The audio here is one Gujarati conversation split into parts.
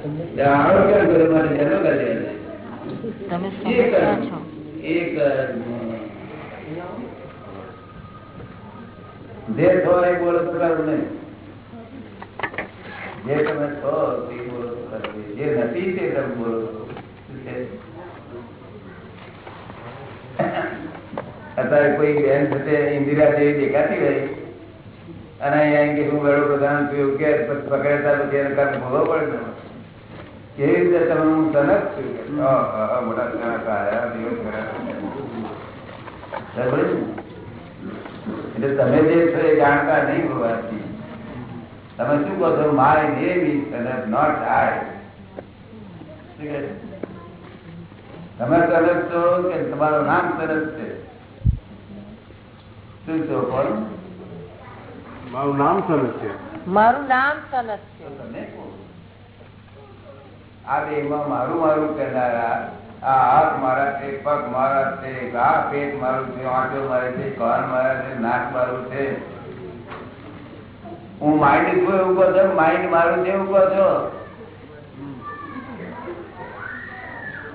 આરોગ્ય ગુરુ માટે જન્મ કરે તમે એક સમજતા છો એક જે છો એ બોલો તો કરવું નહીં જે તમે છો તે બોલો તો કરવું જે નથી તે તમે બોલો શું છે? અત્યારે કોઈ બેન સાથે ઇન્દિરા જેવી દેખાતી રહી અને અહીંયા કે હું વડોપ્રધાન છું એવું કે પછી પકડતા પછી એને કાંઈ ભોગવવો પડે ને કેવી રીતે તમે હું સનક છું મોટા સનક આયા, દિવસ. એટલે તમે જે છો એ જાણતા નહીં હોવાથી. તમે શું કહો છો? My name is Tanak not I તમે સનક છો કે તમારું નામ તનક છે? શું છો કોણ મારું નામ સરસ છે. મારું નામ સનત છે. તમે આ દેહમાં મારું મારું કરનારા આ હાથ મારા છે પગ મારા છે આ પેટ મારું છે આંટો મારે છે કાન મારા છે નાક મારું છે. હું માઇન્ડ કહો છો? માઇન્ડ મારું છે કહો છો?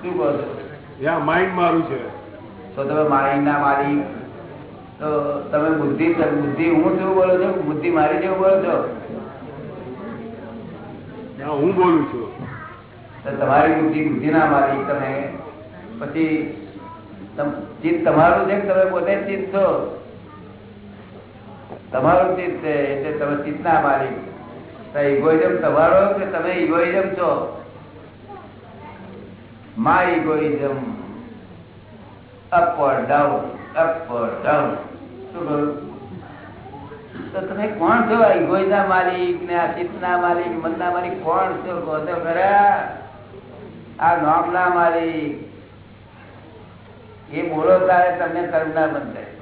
શું કહો છો? માઇન્ડ મારું છે. તો તમે માઇન્ડ ના મારી તો તમે બુદ્ધિ બુદ્ધિ હું શું બોલો છો? બુદ્ધિ મારી જેવું બોલો છો? હું બોલું છું. તો તમારી બુદ્ધિ બુદ્ધિ ના મારી, તમે પછી ચિત્ત તમારું છે તમે પોતે ચિત્ત છો? તમારું ચિત્ત છે, એટલે તમે ચિત્ત ના મારી ઇગોઇઝમ તમારો કે તમે ઇગોઇઝમ છો? Up or down up or down શું તો તમે કોણ છો? આ ઇગોઇઝના માલિક ને આ ચિત્તના માલિક મનના માલિક કોણ છો? કહો તો ખરા. આ નોમના મારી. એ બોલો ત્યારે તમને કરુણા બંધાય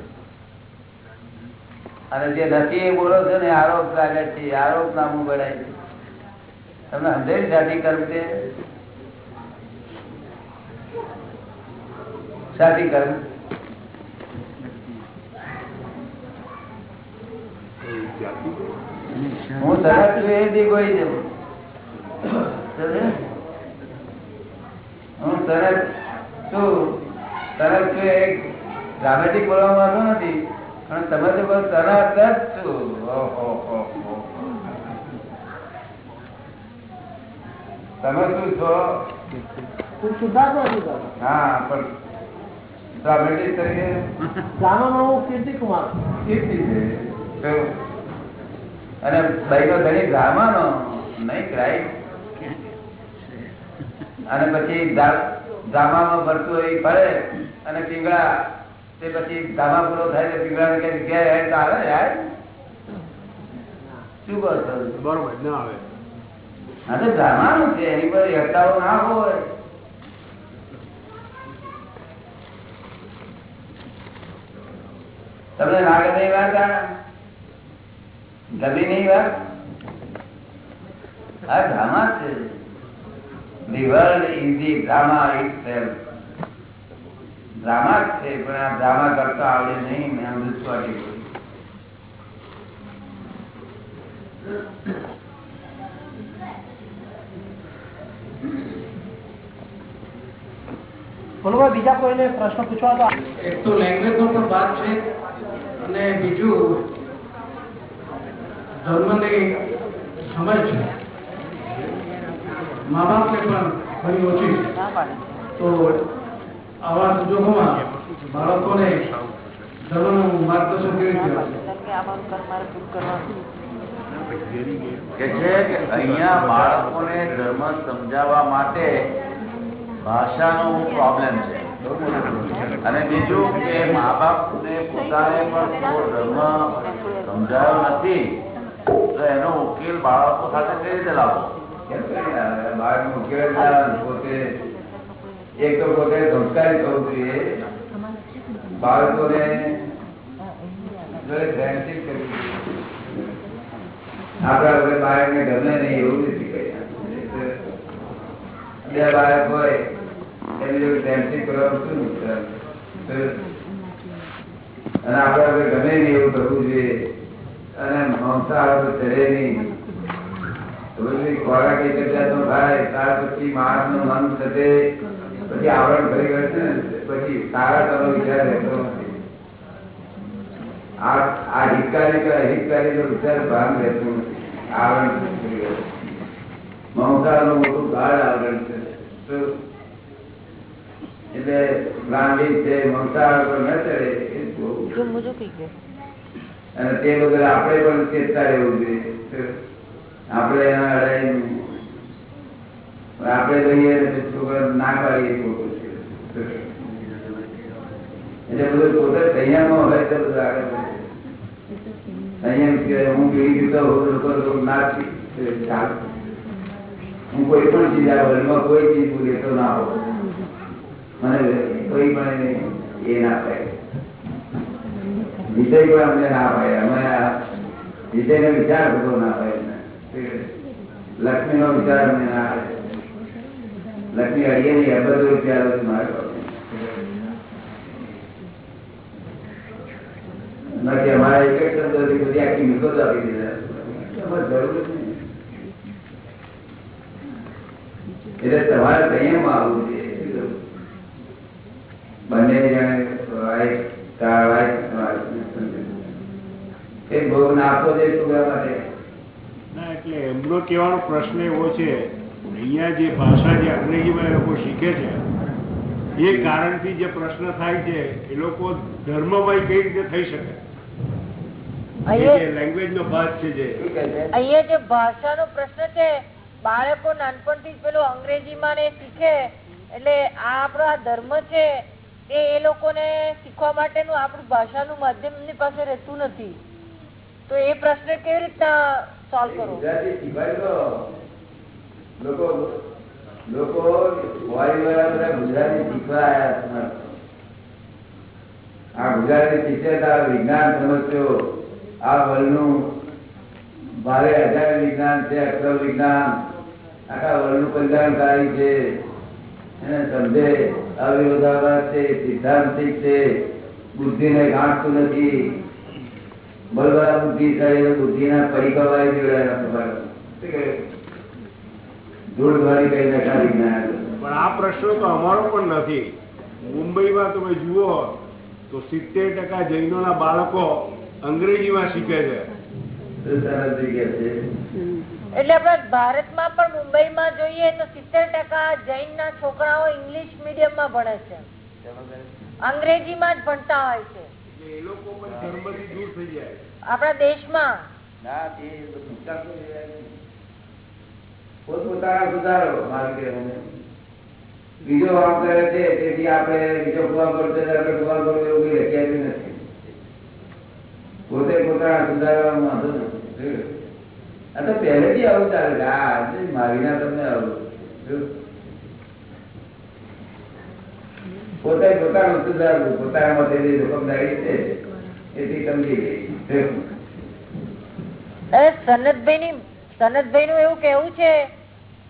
અને જે નથી એ બોલો છો ને, આરોપ લાગે છે, આરોપ નામું ગણાય છે. તમને સમજાય સાથી કર્મ છે સાથી કર્મ? હું સરસ છું એ બી કોઈ જવું. હું સરસ છું. સરસ છું એક ડ્રામેટિક બોલવા માંગુ નથી પણ તમે તો બસ તરત જ છું. ઓહો હો હો. તમે શું છો? હા પણ ડ્રામેટિક તરીકે? કીર્તિ છે. તો અને ભાઈ નો ધણી ગામાનો નહીં રાઈટ અને પછી ધામામાં ભરતું હોય ફરે અને પીંગળા તે પછી ધામા પૂરો થાય તો પીંગળા કે ઘેર હેડ તો આવે યાર? શું કહો છો? બરોબર ના આવે. હા તો ધામાનું છે એની પર હટાવો ના હોય. તમને ના નહીં વાત ગમી નહીં વાત? આ ધામા છે. The world is the drama itself. Drama છે પણ આ ડ્રામા કરતા આવડે નહીં ને આમ બોલી. બોલો બીજા કોઈને પ્રશ્ન પૂછવા તો એક તો લેંગ્વેજ નો પણ વાત છે અને બીજું ધર્મની સમજ મા બાપને પણ ઘણી ઓછી તો આવા સંજોગોમાં બાળકોને ધર્મનું માર્ગદર્શન કેવી રીતે છે કે અહીંયા બાળકોને ધર્મ સમજાવવા માટે ભાષાનો પ્રોબ્લેમ છે. અને બીજું કે મા બાપને પોતાને પણ થોડો ધર્મ સમજાયો નથી તો એનો ઉકેલ બાળકો સાથે કઈ રીતે ઉકેલ પોતે? એક તો ગમે નહીં એવું નથી કહ્યા બે બાળક હોય, એની જોડે કરવાનું શું નુકસાન અને આપડા વગર ગમે નહીં એવું કરવું જોઈએ. અને મમતા આવે તો ચડે નહીં. તો પછી ખોરાક એક જ જાતનો ખાય ત્યાર પછી માણસનું મન થતે પછી આવરણ ભરી ગયું છે ને પછી સારા તરો વિચાર રહેતો આ આ હિતકારી નો વિચાર ભાન રહેતો નથી. આવરણ ભરી ગયું મોટું ગાઢ આવરણ છે. તો એટલે ગાંધી છે મમતા પર ન ચડે અને તે બદલ આપણે પણ ચેતતા રહેવું જોઈએ. આપણે એના અડાઈ આપણે કહીએ છોકરા ના પાડીએ ખોટું છે. એટલે બધું પોતે સંયમમાં હોય તો બધું આગળ સંયમ કે હું પીડી પીતો હોઉં લોકો ના. હું કોઈ પણ ચીજ આ વર્લ્ડમાં કોઈ ચીજ લેતો ના હોઉં. મને કોઈ પણ એ ના થાય વિષય પણ અમને ના હોય અમે આ વિષયનો વિચાર બધો ના હોય. લક્ષ્મી નો વિચાર મને ના આવે. લક્ષ્મી અડીએ નહીં અબધો રૂપિયા છે મારે પાસે. અમારે એક જ શબ્દોથી બધી આખી મિલકત આપી દીધા. જરૂર એટલે તમારે સંયમ આવવું જોઈએ બંને જણે એ ભોગ નાખો છે છોકરા માટે. એટલે એમનો કહેવાનો પ્રશ્ન એવો છે અહીંયા જે ભાષા જે અંગ્રેજીમાં એ લોકો શીખે છે એ કારણથી જે પ્રશ્ન થાય છે એ લોકો ધર્મમાં કઈ રીતે થઈ શકે? એ અહીંયા જે લેંગ્વેજનો ભાગ છે જે. શું કહે છે અહીંયા જે ભાષાનો પ્રશ્ન છે બાળકો નાનપણથી જ પેલું અંગ્રેજીમાં ને શીખે એટલે આ આપણો આ ધર્મ છે એ એ લોકોને શીખવા માટેનું આપણું ભાષાનું માધ્યમ એમની પાસે રહેતું નથી. તો એ પ્રશ્ન કેવી રીતના સોલ્વ કરો. લોકો લોકો ગુજરાતી શીખવા આવ્યા આ ગુજરાતી શીખે તો આ વિજ્ઞાન સમજ્યો આ વર્લ્ડનું ભારે હજાર વિજ્ઞાન છે અક્ષર વિજ્ઞાન. આખા વર્લ્ડનું કલ્યાણકારી છે. એને સમજે. અવિરોધાભાસ છે સિદ્ધાંતિક છે બુદ્ધિને ગાંઠતું નથી. બળવાળા બુદ્ધિ થાય બુદ્ધિના પરિકવાય જોડાયેલા દ્વારી કઈ નખા પણ આ પ્રશ્ન તો અમારો પણ નથી. મુંબઈમાં તમે જુઓ તો સિત્તેર ટકા જૈનોના બાળકો અંગ્રેજીમાં શીખે છે. એટલે આપણે ભારતમાં પણ મુંબઈમાં જોઈએ તો સિત્તેર ટકા જૈન ના છોકરાઓ ઇંગ્લિશ મીડિયમમાં ભણે છે. અંગ્રેજીમાં જ ભણતા હોય છે. એટલે એ લોકો પણ ધર્મથી દૂર થઈ જાય. આપણા દેશમાં. પોતપોતાના સુધારો બીજો વામ કરે છે તેથી આપણે બીજો કુવા કરશે તો આપણે કુવા કરવું એવું કઈ લખ્યા નથી. પોતે પોતાના સુધારવામાં વાંધો નથી. આ તો પહેલેથી આવું ચાલે છે. આ મારીના તમને આવું જો. પોતે પોતાનું સુધારવું પોતાના માટે જે જોખમદારી છે એથી સમજી ગઈ. સનતભાઈ ની સનતભાઈ નું એવું કેવું છે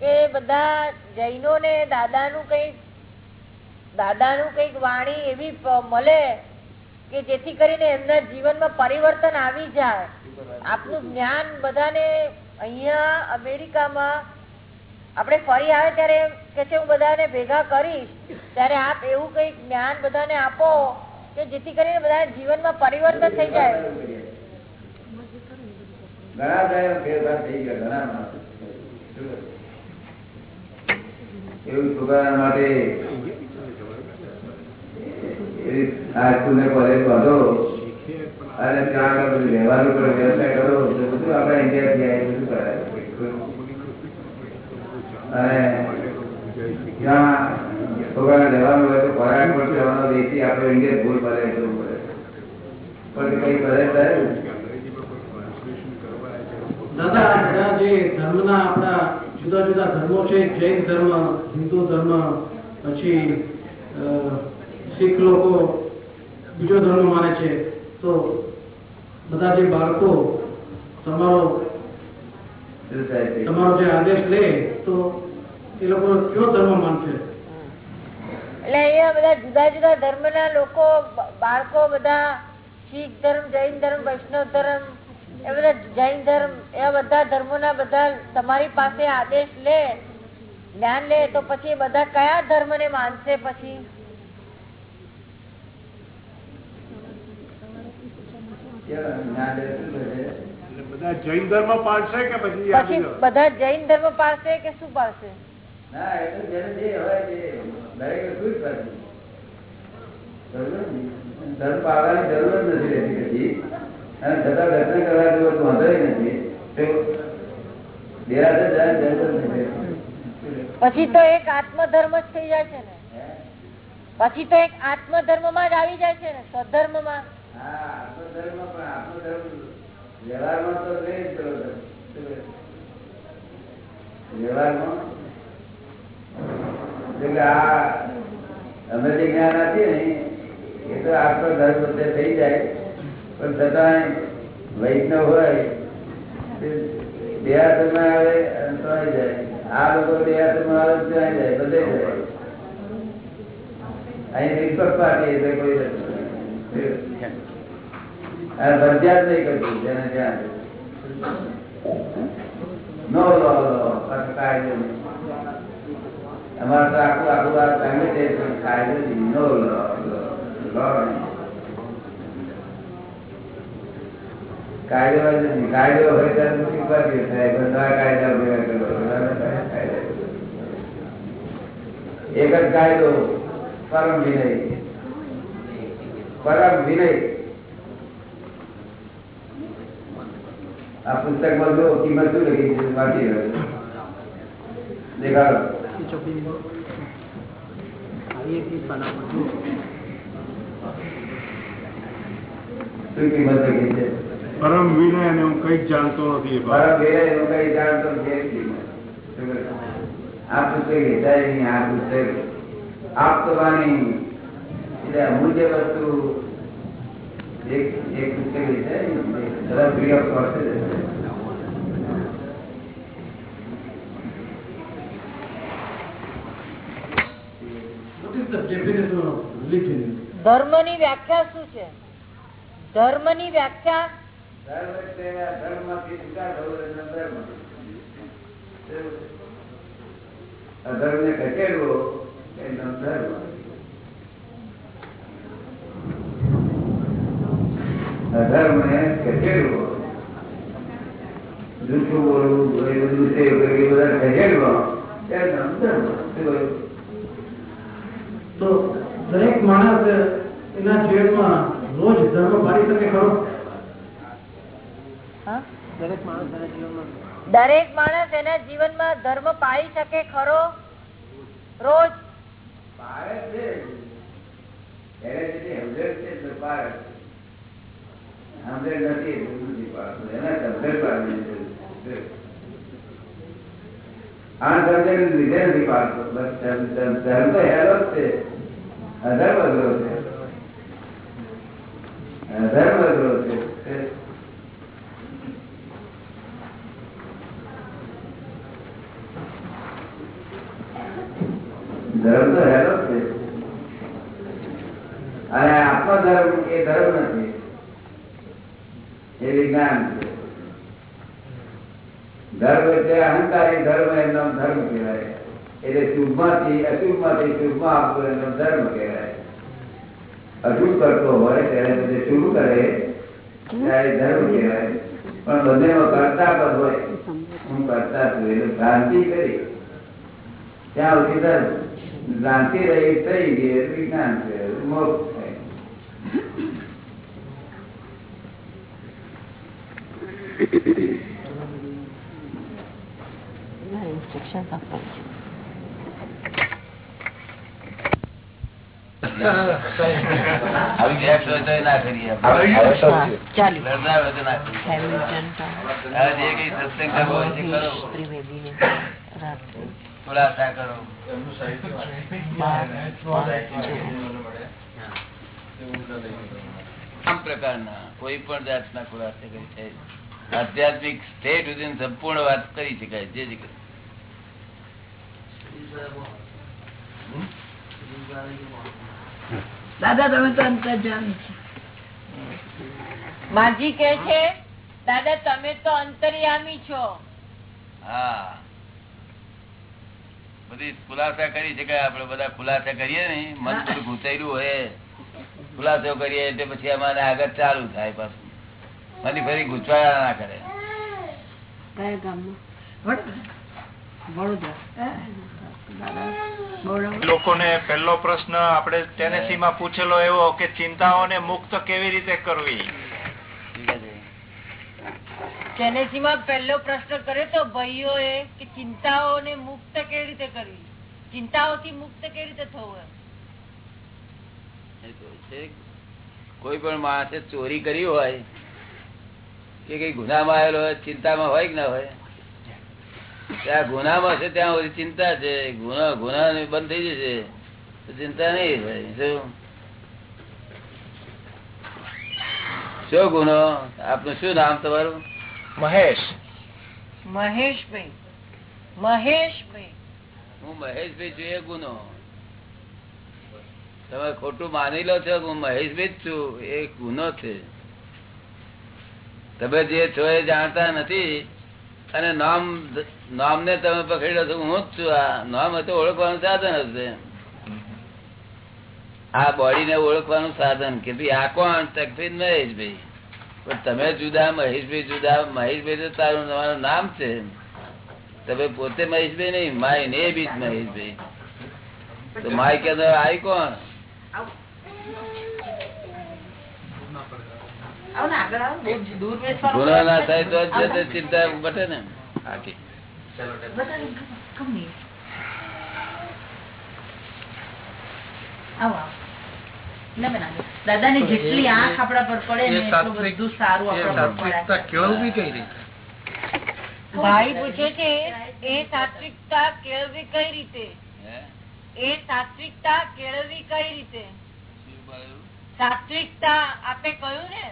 કે બધા જૈનો ને દાદા નું કંઈક દાદા નું કંઈક વાણી એવી મળે કે જેથી કરીને એમના જીવનમાં પરિવર્તન આવી જાય. આપનું જ્ઞાન બધાને અહીંયા અમેરિકામાં આપણે ફરી આવે ત્યારે કે છે, હું બધાને ભેગા કરીશ, ત્યારે આપ એવું કઈ જ્ઞાન બધાને આપો કે જેથી કરીને બધા જીવનમાં પરિવર્તન થઈ જાય. ઘણા બધા ફેરફાર થઈ ગયા, ઘણા એવું છોકરા માટે અને ત્યાં આગળ વ્યવહાર ઉપર વ્યવસાય કરો, બધું આપણા ઇન્ડિયાથી આવી બધું કરાય. અને જ્યાં છોકરાને લેવાનું હોય તો ખોરાક પણ લેવાનો દેશી આપણે ઇન્ડિયન ભૂલ પડે પણ કઈ કરે થાય દાદા આ જે ધર્મના આપણા જુદા જુદા ધર્મો છે જૈન ધર્મ હિન્દુ ધર્મ પછી શીખ લોકો બીજો ધર્મ માને છે તો બધા જે બાળકો તમારો? તમારો જે આદેશ લે તો એ લોકો કયો ધર્મ માનશે? એટલે અહીંયા બધા જુદા જુદા ધર્મના લોકો બાળકો બધા શીખ ધર્મ જૈન ધર્મ વૈષ્ણવ ધર્મ એ બધા જૈન ધર્મ એ બધા ધર્મોના બધા તમારી પાસે આદેશ લે જ્ઞાન લે તો પછી બધા કયા ધર્મ ને માનશે પછી? બધા જૈન ધર્મ પાળશે કે પછી? બધા જૈન ધર્મ પાળશે કે શું પાળશે ના એ તો જેને જે હોય તે દરેક વસ્તુ જ પાછું. ધર્મ પાળવાની જરૂર જ નથી રહેતી કદી. અને છતાં દર્શન કરવા જેવો વાંધો નથી. તો પછી એક આત્મધર્મ જ થઈ જાય છે ને. પછી તો એક આત્મધર્મમાં જ આવી જાય છે ને સ્વધર્મમાં આત્મધર્મ પણ આત્મધર્મ વ્યવહારમાં તો? વ્યવહારમાં એટલે આ અમે જે જ્ઞાન આપીએ ને, એ તો આત્મધર્મ બધે થઈ જાય. પણ છતાં વૈષ્ણવ હોય દેહાતમાં આવે અને તોય જાય. આ લોકો દેહાસરમાં આવે તો ત્યાં જાય, બધે જાય. અહીં નિષ્પક્ષ પાર્ટી એટલે કોઈ નથી. આ જ નહીં કરતું, જેને ત્યાં નો લો લો કાયદો નહીં. અમારે તો આખું આખું આ છે, પણ કાયદો. નો. કાયદો તો. કાયદો હોય ત્યારે તો શીખવા થાય બધા કાયદા ભેગા જ કિંમત શું લખી છે છું. કિંમત લખી છે પરમ વિનય અને હું કઈ જાણતો નથી પરમ. વિનય હું કઈ જાણતો નથી? આ પુસ્તક વેચાય નહીં આ પુસ્તક આપવાની એટલે અમૂલ્ય વસ્તુ એક એક પુસ્તક નહીં. બધા free of cost જ હશે. What is the definition of religion? ધર્મની વ્યાખ્યા શું છે? ધર્મની વ્યાખ્યા ધર્મ. ને ખસેડવો એનો ધર્મ. અધર્મને ખસેડવો જૂઠું બોલવું એ બધું બધા ખસેડવો એનો ધર્મ. શું કહ્યું? તો દરેક માણસ એના જીવનમાં રોજ ધર્મ પાડી શકે ખરો? દરેક માણસ એના જીવનમાં. દરેક માણસ એના જીવનમાં ધર્મ પાળી શકે ખરો? રોજ. પાડે છે એને જેથી સમજણ છે એટલે પાડે સમજણ નથી એટલે નથી પાડતું એને સમજણ પાડવાની જરૂર છે. આ સમજણ લીધે ધર્મ- તો હેરો જ છે. અધર્મ અઘરો ધર્મ તો હેરો જ છે. અને આત્મધર્મ એ ધર્મ નથી. એ વિજ્ઞાન છે. ધર્મ એટલે અહંકારી ધર્મ એમનો ધર્મ કહેવાય. એટલે શુભમાંથી અશુભમાંથી શુભમાં આપવું એનો ધર્મ કહેવાય. અશુભ કરતો હોય ત્યારે શુભ કરે, ત્યારે ધર્મ કહેવાય. પણ બંનેમાં કરતા પણ હોય. હું કરતા છું એટલે ભ્રાંતિ કરી. ત્યાં સુધી ધર્મ ભ્રાંતિ રહી, થઈ ગઈ, એટલે વિજ્ઞાન છે મોક્ષ થાય. Thank ગેપ્સ હોય તો એ ના કરીએ લડનાર હોય તો ના કરીએ આ જે કઈ સત્સંગ કરવો હોય તે કરો ખુલાસા કરો આમ પ્રકારના કોઈ પણ જાતના ખુલાસા કરી શકાય આધ્યાત્મિક સ્ટેટ સુધી સંપૂર્ણ વાત કરી શકાય. જે જગ્યાએ દાદા તમે તો અંતર્જામી છો. માજી કે છે દાદા તમે તો અંતર્યામી છો. હા. બધી ખુલાસા કરી છે કે આપડે બધા ખુલાસા કરીએ ને મન પર ઘૂંચાયેલું હોય. ખુલાસો કરીએ એટલે પછી અમારે આગળ ચાલુ થાય પાછું. ફરી ફરી ગુચવાયા ના કરે. કયા ગામમાં? વડોદરા. લોકોને પહેલો પ્રશ્ન આપણે ટેનેસીમાં પૂછેલો એવો કે ચિંતાઓને મુક્ત કેવી રીતે કરવી ટેનેસીમાં પહેલો પ્રશ્ન કર્યો તો ભાઈઓએ કે ચિંતાઓને મુક્ત કેવી રીતે કરવી ચિંતાઓથી મુક્ત કેવી રીતે થવું એમ? એ તો છે. કોઈ પણ માણસે ચોરી કરી હોય કે કઈ ગુનામાં આવેલો હોય ચિંતામાં હોય કે ના હોય ત્યાં ગુનામાં છે ત્યાં બધી ચિંતા છે. ગુના ગુના બંધ થઈ જશે તો ચિંતા નહીં થાય. શું? શું ગુનો? આપનું શું નામ તમારું? મહેશ. મહેશભાઈ. મહેશભાઈ. હું મહેશભાઈ છું એ ગુનો. તમે ખોટું માની લો છો હું મહેશભાઈ જ છું એ ગુનો છે. તમે જે છો એ જાણતા નથી. અને નામ, નામને તમે પકડી છો હું જ છું. આ નામ તો ઓળખવાનું સાધન હશે આ બોડી ને ઓળખવાનું સાધન કે ભાઈ આ કોણ? તકફીન મહેશભાઈ. પણ તમે જુદા, મહેશભાઈ જુદા. મહેશભાઈ તો તારું, તમારું નામ છે. તમે પોતે મહેશભાઈ નહીં, માય ને બીજ મહેશભાઈ. તો માય કે આઈ કોણ? ગુનો ના થાય તો ચિંતા બટે ને આખી દાદા ની જેટલી આંખ આપડા પર પડે ને એટલું બધું સારું આપડા કેળવવી કઈ રીતે? ભાઈ પૂછે છે એ સાત્વિકતા કેળવી કઈ રીતે? એ સાત્વિકતા કેળવી કઈ રીતે? સાત્વિકતા આપે કહ્યું ને?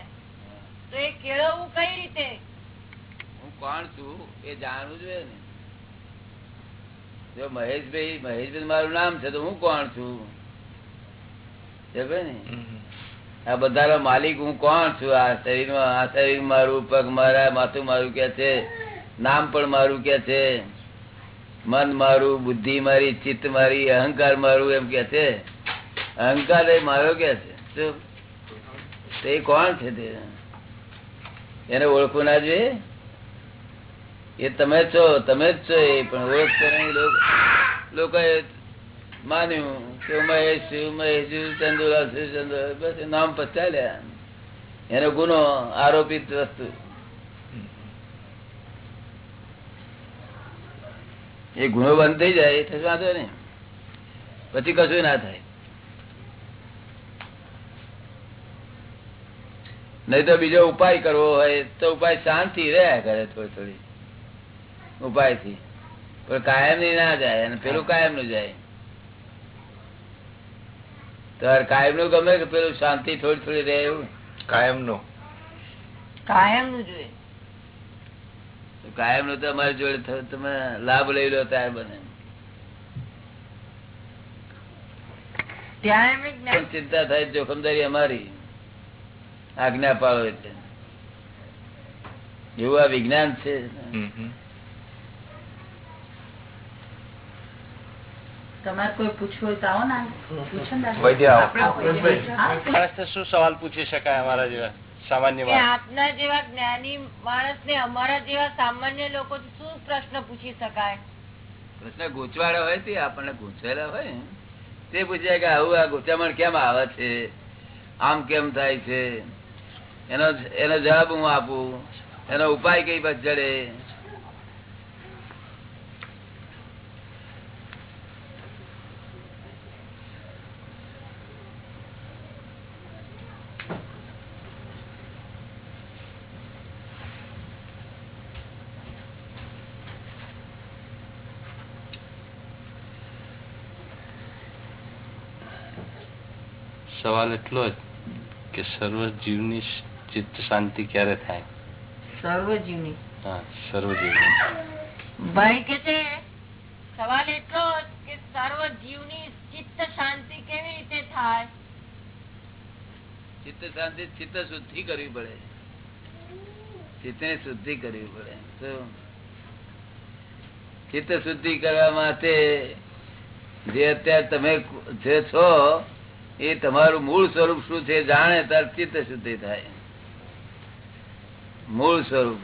તો એ કેળવવું કઈ રીતે? હું કોણ છું એ જાણવું જોઈએ ને. જો મહેશભાઈ મહેશભાઈ મારું નામ છે તો હું કોણ છું? ને? આ બધાનો માલિક હું કોણ છું? આ શરીર આ શરીર મારું પગ મારા માથું મારું કે છે? નામ પણ મારું કે છે? મન મારું બુદ્ધિ મારી ચિત્ત મારી અહંકાર મારું એમ કે છે? અહંકાર એ મારો કે છે? તે કોણ છે તે? એને ઓળખવું ના જોઈએ? એ તમે છો તમે જ છો એ પણ ઓળખ નહીં લોકો. માન્યું કે મહેશ છું, મહેશ છું, ચંદુલાલ બસ નામ પચાલ્યા એનો ગુનો આરોપિત વસ્તુ. એ ગુનો બંધ થઈ જાય થશે વાંધો ને પછી કશું ના થાય. નહીં તો બીજો ઉપાય કરવો હોય તો ઉપાય શાંતિ રહ્યા કરે થોડી થોડી. ઉપાયથી પણ કાયમની ના જાય અને પેલું કાયમનું જાય. તો કાયમનું ગમે કે પેલું શાંતિ થોડી થોડી રહે એવું? કાયમનું કાયમનું જોઈએ. કાયમનું તો અમારી જોડે થ- તમે લાભ લઈ લો ત્યારે બને. ચિંતા થાય જોખમદારી અમારી. આજ્ઞા પાડો એટલે. એવું આ વિજ્ઞાન છે? તમારે કોઈ પૂછવું હોય તો આવો ને પૂછો ને દાદા. વૈદ્ય આવો. આપણે હા, માણસને શું સવાલ પૂછી શકાય અમારા જેવા? સામાન્ય આપના જેવા જ્ઞાની માણસ ને અમારા જેવા સામાન્ય લોકો શું પ્રશ્ન પૂછી શકાય? પ્રશ્ન ગૂંચવાડો હોય તે આપણને ગૂંચવેલા હોય. તે પૂછ્યા કે આવું આ ગૂંચામણ કેમ આવે છે? આમ કેમ થાય છે? એનો એનો જવાબ હું આપું. એનો ઉપાય કઈ બાજુ જડે. સવાલ એટલો જ કે સર્વ જીવની ચિત્ત શાંતિ ક્યારે થાય? સર્વજીવની. હા સર્વ ભાઈ કે છે સવાલ એટલો કે સર્વ જીવની ચિત્ત શાંતિ કેવી રીતે થાય? ચિત્ત શાંતિ ચિત્ત શુદ્ધિ કરવી પડે. ચિત્તને શુદ્ધિ કરવી પડે? ચિત્ત શુદ્ધિ કરવા માટે જે અત્યારે તમે જે છો એ તમારું મૂળ સ્વરૂપ શું છે જાણે ત્યારે ચિત્ત શુદ્ધિ થાય. મૂળ સ્વરૂપ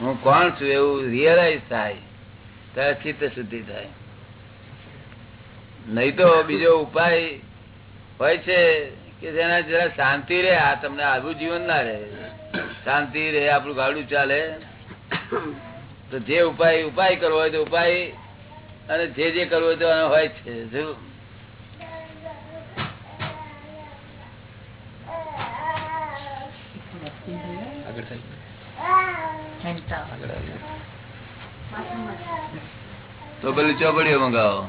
હું કોણ છું એવું રિયલાઈઝ થાય. ત્યારે ચિત્ત શુદ્ધિ થાય. નહીં તો બીજો ઉપાય હોય છે કે જેના જરા શાંતિ રે આ તમને આવું જીવન ના રે શાંતિ રે આપણું ગાડું ચાલે. તો જે ઉપાય ઉપાય કરવો હોય તો ઉપાય, અને જે જે કરવો હોય તો હોય છે. જો તો પેલી ચોપડીઓ મંગાવો.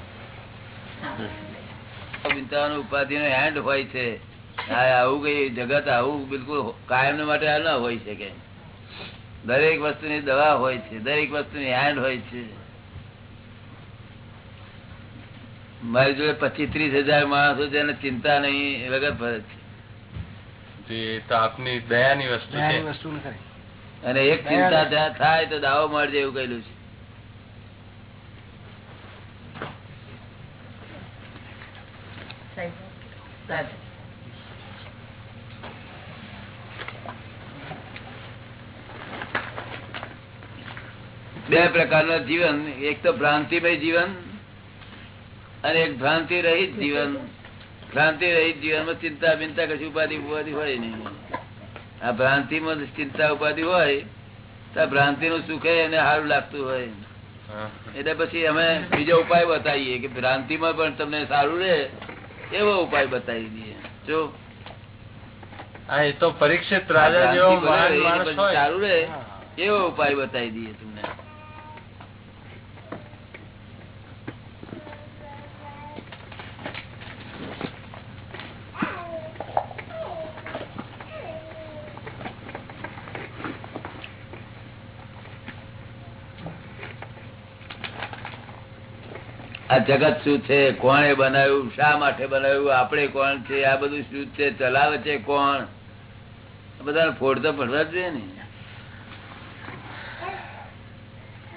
ઉપાધિ નો હેન્ડ હોય છે. આ આવું કઈ જગત આવું બિલકુલ કાયમ માટે આ ના હોય શકે. દરેક વસ્તુની દવા હોય છે દરેક વસ્તુની હેન્ડ હોય છે. મારી જોડે પચીસ ત્રીસ હજાર માણસો જેને ચિંતા નહીં વગર ફરજ છે. તો આપની દયાની વસ્તુ છે. વસ્તુ નથી અને એક ચિંતા ત્યાં થાય તો દાવો મળજે એવું કહેલું છે. બે પ્રકારનું જીવન. એક તો ભ્રાંતિમય જીવન અને એક ભ્રાંતિ રહિત જીવન. ભ્રાંતિ રહિત જીવનમાં ચિંતા બિંતા કશું ઉપાધિ ઉપાધિ હોય નહીં. આ ભ્રાંતિમાં ચિંતા ઉપાધિ હોય તો ભ્રાંતિ નું સુખ એને સારું લાગતું હોય. એટલે પછી અમે બીજો ઉપાય બતાવીએ કે ભ્રાંતિમાં પણ તમને સારું રહે એવો ઉપાય બતાવી દઈએ. જો? એ તો પરીક્ષિત રાજા જેવો ભ્રાંતિ સારું રહે એવો ઉપાય બતાવી દઈએ તમને આ જગત શું છે? કોણે બનાવ્યું? શા માટે બનાવ્યું? આપણે કોણ છે? આ બધું શું છે? ચલાવે છે કોણ? બધા બધાને ફોડ તો પડવા જ જોઈએ ને.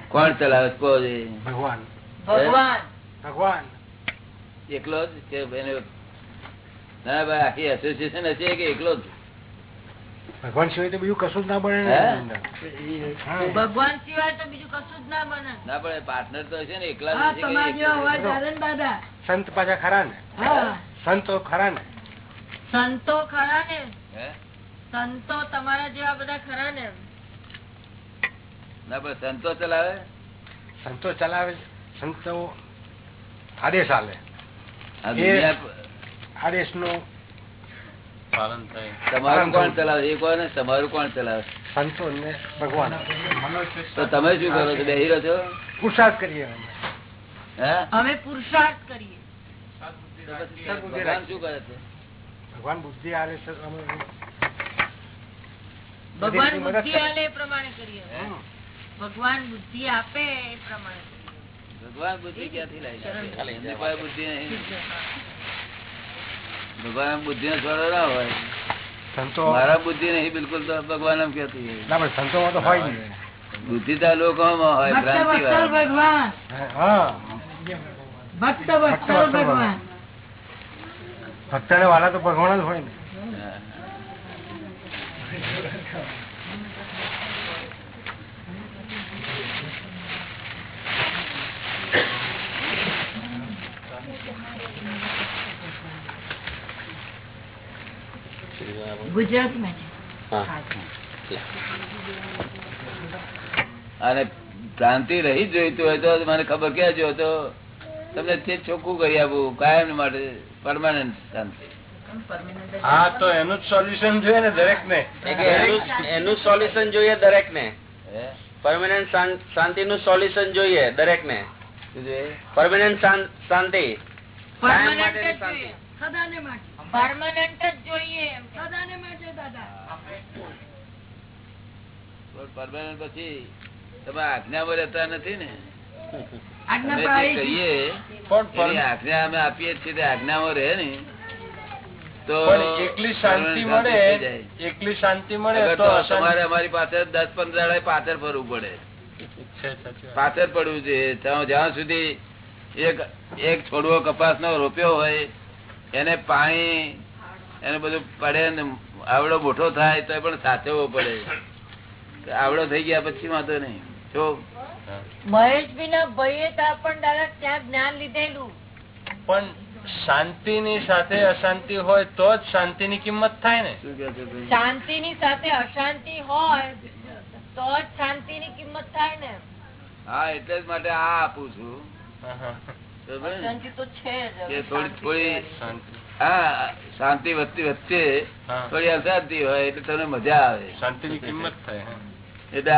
કોણ ચલાવે? ભગવાન. ભગવાન. ભગવાન. એકલો જ કે ના ભાઈ આખી એસોસિએશન હશે કે એકલો જ? ભગવાન સિવાય તો બીજું કશું જ ના બને. ભગવાન સિવાય તો બીજું કશું જ ના બને. ના પડે પાર્ટનર તો છે ને એકલા સંત પાછા ખરા ને? સંતો ખરા ને? સંતો ખરા ને. સંતો તમારા જેવા બધા ખરા ને. ના પણ સંતો ચલાવે? સંતો ચલાવે સંતો આદેશ આલે આદેશનું પાલન થાય. તમારું કોણ ચલાવે? એ કોણ તમારું કોણ ચલાવે? સંતો ને ભગવાન. તો તમે શું કરો છો? બેહી રહ્યો છો? પુરુષાર્થ કરીએ અમે. પુરુષાર્થ કરીએ. ભગવાન શું કરે છે? ભગવાન બુદ્ધિ આલે છે ભગવાન બુદ્ધિ આલે પ્રમાણે કરીએ ભગવાન બુદ્ધિ આપે એ પ્રમાણે ભગવાન બુદ્ધિ ક્યાંથી લાવી? બુદ્ધિ નહીં. ભગવાન બુદ્ધિ નો છોડો ના હોય. સંતો મારા બુદ્ધિ નહીં બિલકુલ તો ભગવાન એમ કેતી ના પણ સંતોમાં તો હોય નહીં. બુદ્ધિ તો લોકો લોકોમાં હોય ક્રાંતિ ભગવાન. હા ભક્ત ભગવાન ભગવાન. ભક્તને વાળા તો ભગવાન જ હોય ને હા. અને ભ્રાંતિ રહી જોઈતું હોય તો મને ખબર કહેજો તો તમને તે ચોખ્ખું કરી આપું કાયમ માટે પરમાનન્ટ શાંતિ. હા તો એનું જ સોલ્યુશન જોઈએ ને દરેક ને એનું સોલ્યુશન જોઈએ દરેક ને પરમાનન્ટ શાંતિ નું સોલ્યુશન જોઈએ દરેક ને શું પરમાનન્ટ શાંતિ પરમાનન્ટ શાંતિ. સદાને માટે. પરમાનન્ટ જ જોઈએ સદાને માટે દાદા. પણ પરમાનન્ટ પછી તમે આજ્ઞામાં રહેતા નથી ને? આજ્ઞા અમે આપીએ છીએ આજ્ઞામાં રહે ને. તો એકલી શાંતિ મળે એકલી શાંતિ મળે તો તમારે અમારી પાસે દસ પંદર દાડે પાછળ ફરવું પડે. છે, પાછળ પડવું છે. ત્યાં જ્યાં સુધી એક એક છોડવો કપાસ નો રોપ્યો હોય એને પાણી એને બધું પડે ને આવડો મોટો થાય તો પણ સાચવવો પડે. આવડો થઈ ગયા પછી વાંધો નહીં. જો. મહેશભાઈ ના ભાઈએ પણ દાદા ત્યાં જ્ઞાન લીધેલું. પણ શાંતિની સાથે અશાંતિ હોય તો જ શાંતિની કિંમત થાય ને. શું કહે છે ભાઈ? શાંતિની સાથે અશાંતિ હોય તો જ શાંતિની કિંમત થાય ને. હા એટલે જ માટે આ આપું છું. ને? શાંતિ વધતી. શાંતિ શાંતિ. વચ્ચે થોડી અશાંતિ હોય એટલે તમને મજા આવે. શાંતિની કિંમત થાય એટલે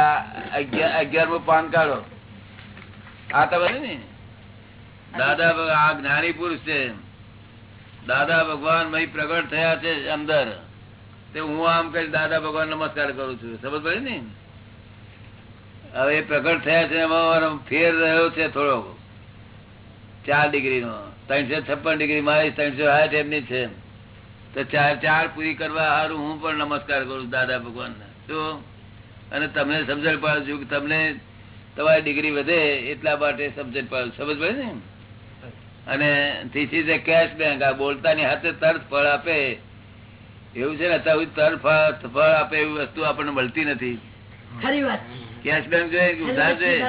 અગિયારમું પાન કાઢો. આ તમે ને? દાદા આ જ્ઞાની પુરુષ છે. દાદા ભગવાન મહી પ્રગટ થયા છે અંદર. તે હું આમ કઈ દાદા ભગવાન નમસ્કાર કરું છું. સમજ પડે ને? હવે એ પ્રગટ થયા છે એમાં ફેર રહ્યો છે થોડો ચાર ડિગ્રી નો ત્રણસો છપ્પન ડિગ્રી મારી ત્રણસો સાઠ એમની છે. તો ચાર ચાર પૂરી કરવા સારું હું પણ નમસ્કાર કરું દાદા ભગવાન શું અને તમને સમજણ પાડું છું કે તમને તમારી ડિગ્રી વધે એટલા માટે સમજણ પાડું સમજ પડે ને? અને this is a cash bank આ બોલતાની હાથે તરત ફળ આપે. એવું છે ને અત્યારે તરત ફળ આપે એવી વસ્તુ આપણને મળતી નથી. ખરી વાત. કેશ બેંક જોઈએ ઉધાર જોઈએ?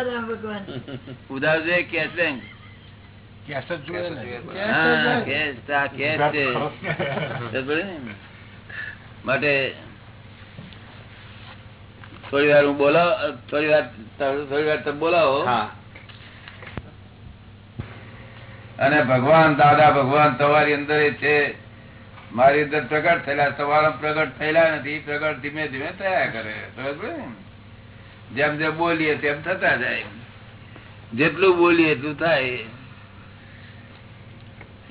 ઉધાર જોઈએ કેશ બેંક માટે થોડી વાર હું બોલાવ થોડી વાર થોડી વાર તમે બોલાવો અને ભગવાન દાદા ભગવાન તમારી અંદર છે મારી અંદર પ્રગટ થયેલા તમારા પ્રગટ થયેલા નથી પ્રગટ ધીમે ધીમે થયા કરે જેમ જેમ બોલીએ તેમ થતા જાય જેટલું બોલીએ એટલું થાય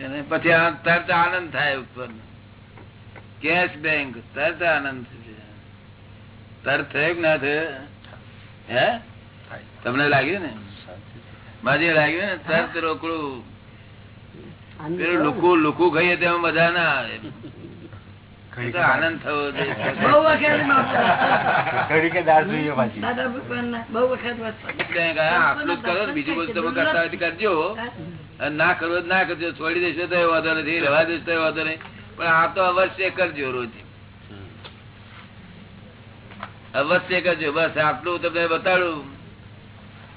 અને પછી તરત આનંદ થાય ઉત્પન્ન કેશ બેંક તરત આનંદ તરત થયો કે ના થયો? હે? તમને લાગ્યું ને? માજે લાગ્યું ને? તરત રોકડું. પેલું લુકું લુકું ખાઈએ તેમાં મજા ના આવે. આનંદ થવો બીજું બધું તમે કરતા કરજો. ના કરવો ના કરજો. છોડી દેશો તો વાંધો નથી. રહેવા દેશો તો વાંધો નહીં. પણ આ તો અવશ્ય કરજો રોજ. અવશ્ય કરજો. બસ આટલું તમને બતાડું.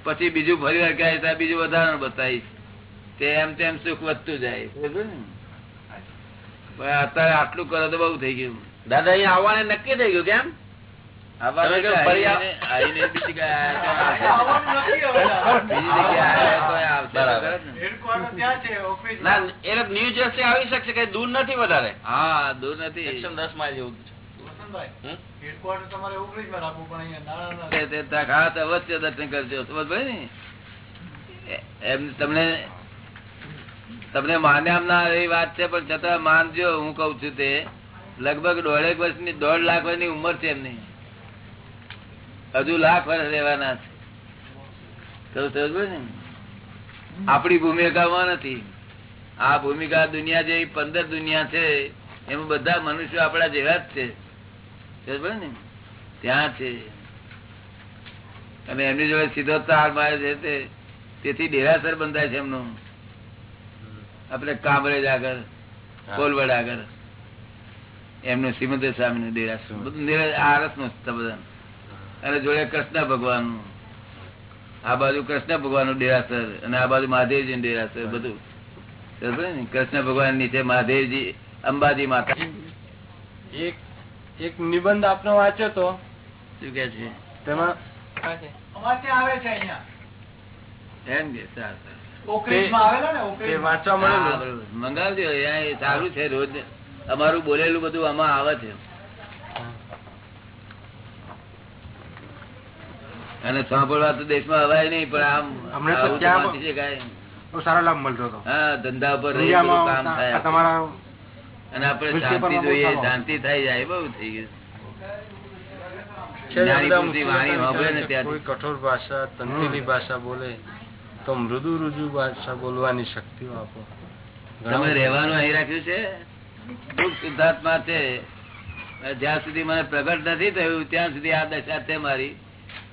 પછી બીજું ફરી વાર ક્યાંય થાય બીજું વધારાનું બતાવીશ. તે એમ તેમ સુખ વધતું જાય? પણ અત્યારે આટલું કરો તો બહુ થઈ ગયું. દાદા અહીંયા આવવાને નક્કી થઈ ગયું કેમ? આવા એ શકશે કઈ દૂર નથી વધારે. હા દૂર નથી. એકસો દસ માઇલ જેવું અવશ્ય દર્શન કરજો એ- એમ તમને તમને માન્યામ ના એવી વાત છે પણ છતાં માનજો હું કઉ છું તે. લગભગ દોઢેક વર્ષની દોઢ લાખ વર્ષની ઉંમર છે એમની. હજુ લાખ વર્ષ રહેવાના છે. આપણી ભૂમિકામાં નથી. આ ભૂમિકા દુનિયા જેવી પંદર દુનિયા છે એમાં બધા મનુષ્યો આપણા જેવા જ છે. ને? ત્યાં છે. અને એમની જોડે સીધો તાર મારે છે તેથી ડેરાસર બંધાય છે એમનું. આપડે કામરેજ આગળ કોલવડ આગળ. એમનું શ્રીમંદર સ્વામી નું ડેરાસર બધું આરસનું બધા. અને જોડે કૃષ્ણ ભગવાન આ બાજુ કૃષ્ણ ભગવાનનું ડેરાસર અને આ બાજુ મહાદેવજી નું ડેરાસર બધું. ને? કૃષ્ણ ભગવાન નીચે મહાદેવજી અંબાજી માતા. એક એક નિબંધ આપનો વાંચ્યો તો? શું કે છે? તેમાં? આવે છે. અહીંયા. સારું છે રોજ. અમારું બોલેલું બધું આમાં આવે છે. અને સાંભળવા તો દેશમાં અવાય નહીં પણ આમ અમને શકાય. સારો લાભ મળતો હતો. હા ધંધા ઉપર કામ થાય. તમારા અને આપણે શાંતિ જોઈએ શાંતિ થઈ જાય બહુ થઈ ગયું. કઠોર ભાષા તંત્રીલી ભાષા બોલે તો મૃદુ રુજુ ભાષા બોલવાની શક્તિઓ આપો. તમે રહેવાનું અહીં રાખ્યું છે? દુઃખ શુદ્ધાત્મા છે. જ્યાં સુધી મને પ્રગટ નથી થયું ત્યાં સુધી આ દશા છે મારી.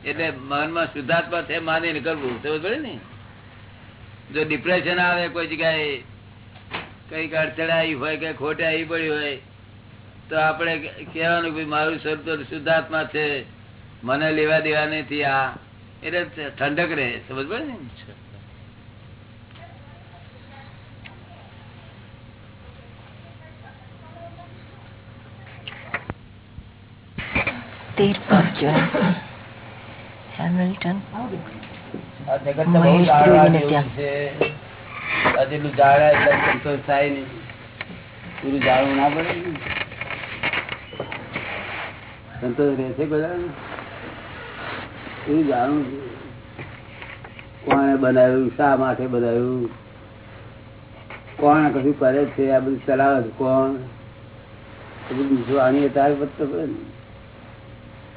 એટલે મનમાં શુદ્ધાત્મા છે, માનીને કરવું. સમજ પડે ને? જો ડિપ્રેશન આવે, કોઈ જગ્યાએ કંઈક અડચણ હોય કઈ ખોટે આવી પડી હોય, તો આપણે કહેવાનું કે મારું સ્વરૂપ શુદ્ધાત્મા છે, મને લેવા દેવા નથી આ. એટલે ઠંડક રહે. સમજ પડે ને? તેર હેમિલ્ટન. મહેશ જેટલું એટલે સંતોષ થાય નહીં. પૂરું જાણવું ના પડે સંતોષ રહેશે બધા એવું જાણવું છે. કોણે બનાવ્યું શા માટે બનાવ્યું? કોણ કશું કરે છે? આ બધું ચલાવે છે કોણ બધું જો આની તારે બધું પડે ને.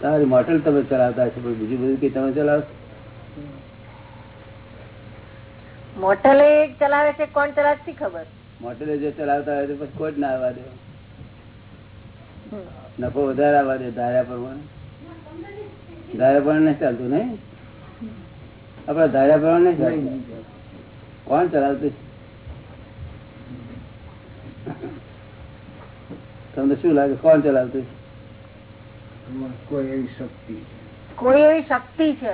તારી મોટલ તમે ચલાવતા છો પણ બીજું બધું કઈ તમે ચલાવશો? મોટલે ચલાવે છે કોણ ચલાવે છે ખબર? મોટેલે જે ચલાવતા હોય તો પછી કોઈ ના આવવા દે. નફો વધારે આવવા દે ધાર્યા પ્રમાણે. ધાર્યા પ્રમાણે નહીં ચાલતું નહીં? આપડે ધાર્યા પ્રમાણે નહીં ચાલતું. કોણ ચલાવતું? તમને શું લાગે કોણ ચલાવતું? છે? કોઈ એવી શક્તિ કોઈ એવી શક્તિ છે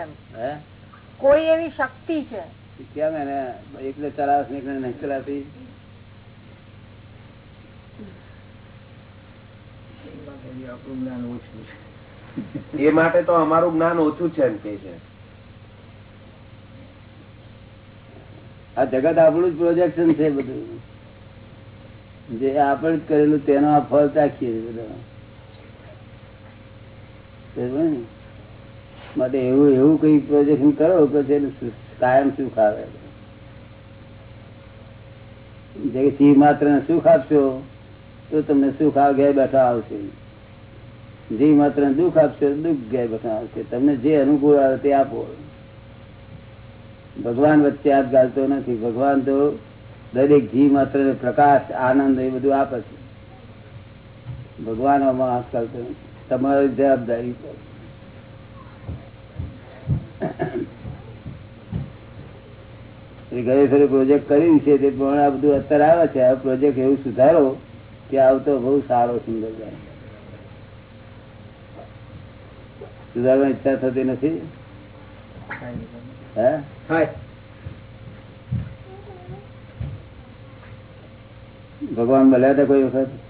કોઈ એવી શક્તિ છે. કેમ એને એકલે ચલાવે છે એકલે નહીં ચલાવતી? એ માટે તો અમારું જ્ઞાન ઓછું છે એમ કે છે. આ જગત આપણું જ પ્રોજેક્શન છે બધું. જે આપણે જ કરેલું તેનો આ ફળ ચાખીએ બધા? માટે એવું એવું કઈ પ્રોજેક્શન કરો પછી કાયમ સુખ આવે. જે સિંહ માત્ર સુખ આપશો, તો તમને સુખ આ ઘેર બેઠા આવશે. જે માત્ર દુઃખ આપશો દુઃખ ઘેર બેઠા આવશે. તમને જે અનુકૂળ આવે તે આપો. ભગવાન વચ્ચે હાથ ગાલતો નથી. ભગવાન તો દરેક જીવ માત્ર પ્રકાશ, આનંદ એ બધું આપે છે. ભગવાન આમાં હાથ ગાલતો નથી. તમારી જવાબદારી છે. ગયે ફેરે પ્રોજેક્ટ કર્યું છે તે પ્રમાણે આ બધું અત્યારે આવે છે. આ પ્રોજેક્ટ એવું સુધારો કે આવતો બહુ સારો સુંદર જાય. સુધારવાની ઈચ્છા થતી નથી? હે? ભગવાન મળ્યા હતા કોઈ વખત?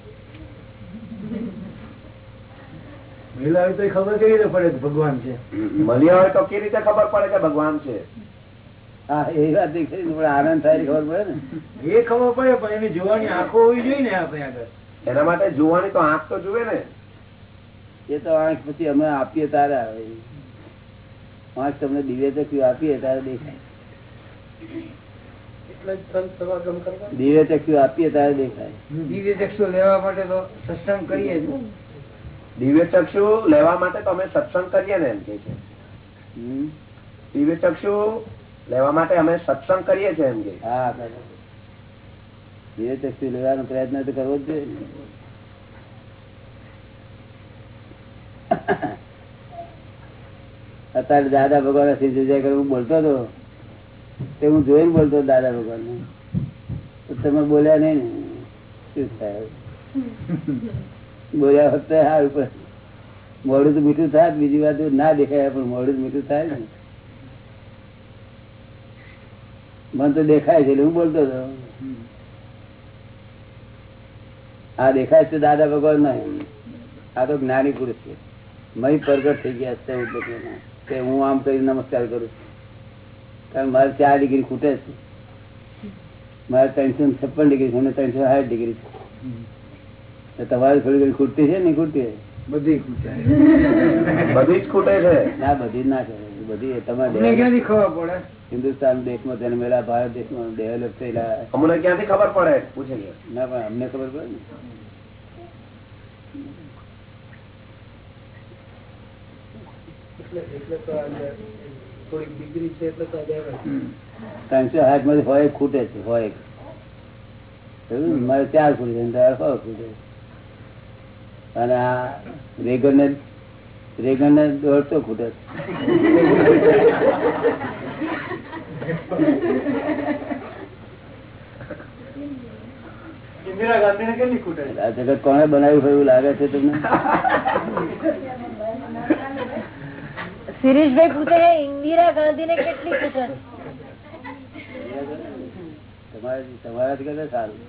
મહિલા તો ખબર કેવી રીતે પડે ભગવાન છે? મળ્યા હોય તો કેવી રીતે ખબર પડે કે ભગવાન છે? હા એ વાત આનંદ થાય ખબર પડે ને. એ ખબર પડે પણ એની જોવાની આંખો હોવી જોઈએ ને આપણે આગળ. એના માટે જોવાની તો આંખ તો જુએ ને. એ તો આંખ પછી અમે આપીએ તારે આવે આંખ તમને આપીએ તારે દેખાય. એટલે જ સંત સમાગમ કરવા દિવ્ય ચક્ષુ આપીએ તારે દેખાય. લેવા માટે તો સત્સંગ કરીએ જ. દિવ્ય ચક્ષુ લેવા માટે તો અમે સત્સંગ કરીએ ને એમ કે છે. દિવ્ય ચક્ષુ લેવા માટે અમે સત્સંગ કરીએ છીએ એમ કે હા દિવ્ય ચક્ષુ લેવાનો પ્રયત્ન તો કરવો જ જોઈએ અત્યારે દાદા ભગવાન શ્રી જય કરે હું બોલતો હતો તે હું જોઈને બોલતો દાદા ભગવાન તો તમે બોલ્યા નહીં ને. શું થાય? બોલ્યા વખતે સારું પણ મોડું તો મીઠું થાય, બીજી વાત ના દેખાય, પણ મોડું મીઠું થાય ને. મને તો દેખાય છે, એટલે હું બોલતો હતો. આ દેખાય છે દાદા ભગવાન નહીં. આ તો જ્ઞાની પુરુષ છે. મય પ્રગટ થઈ ગયા છે કે હું આમ કરી નમસ્કાર કરું છું. કારણ મારે ચાર ડિગ્રી ખૂટે છે. મારે ત્રણસો છપ્પન ડિગ્રી છે ત્રણસો સાઠ ડિગ્રી છે. તમારે થોડી ઘણી ખૂટતી છે ને ખૂટતી? બધી બધી જ ખૂટે છે? ના બધી જ ના છે. બધી તમારે ખબર પડે? હિન્દુસ્તાન દેશમાં જન્મેલા ભારત દેશમાં ડેવલપ થયેલા અમને ક્યાંથી ખબર પડે? પૂછે ના પણ અમને ખબર પડે ને. એટલે એટલે તો થોડીક ડિગ્રી છે એટલે તો આજે આવે. ત્રણસો હોય એક ખૂટે છે હોય એક. મારે ચાર ખૂટે છે. અને આ રેગન રેગન જ. કેટલી ખૂટે? જગત કોને બનાવ્યું હોય એવું લાગે છે તમને? શિરીષભાઈ પૂછે છે ઇન્દિરા ગાંધી ને કેટલી કુટર તમારે તમારાથી કરતા સારું.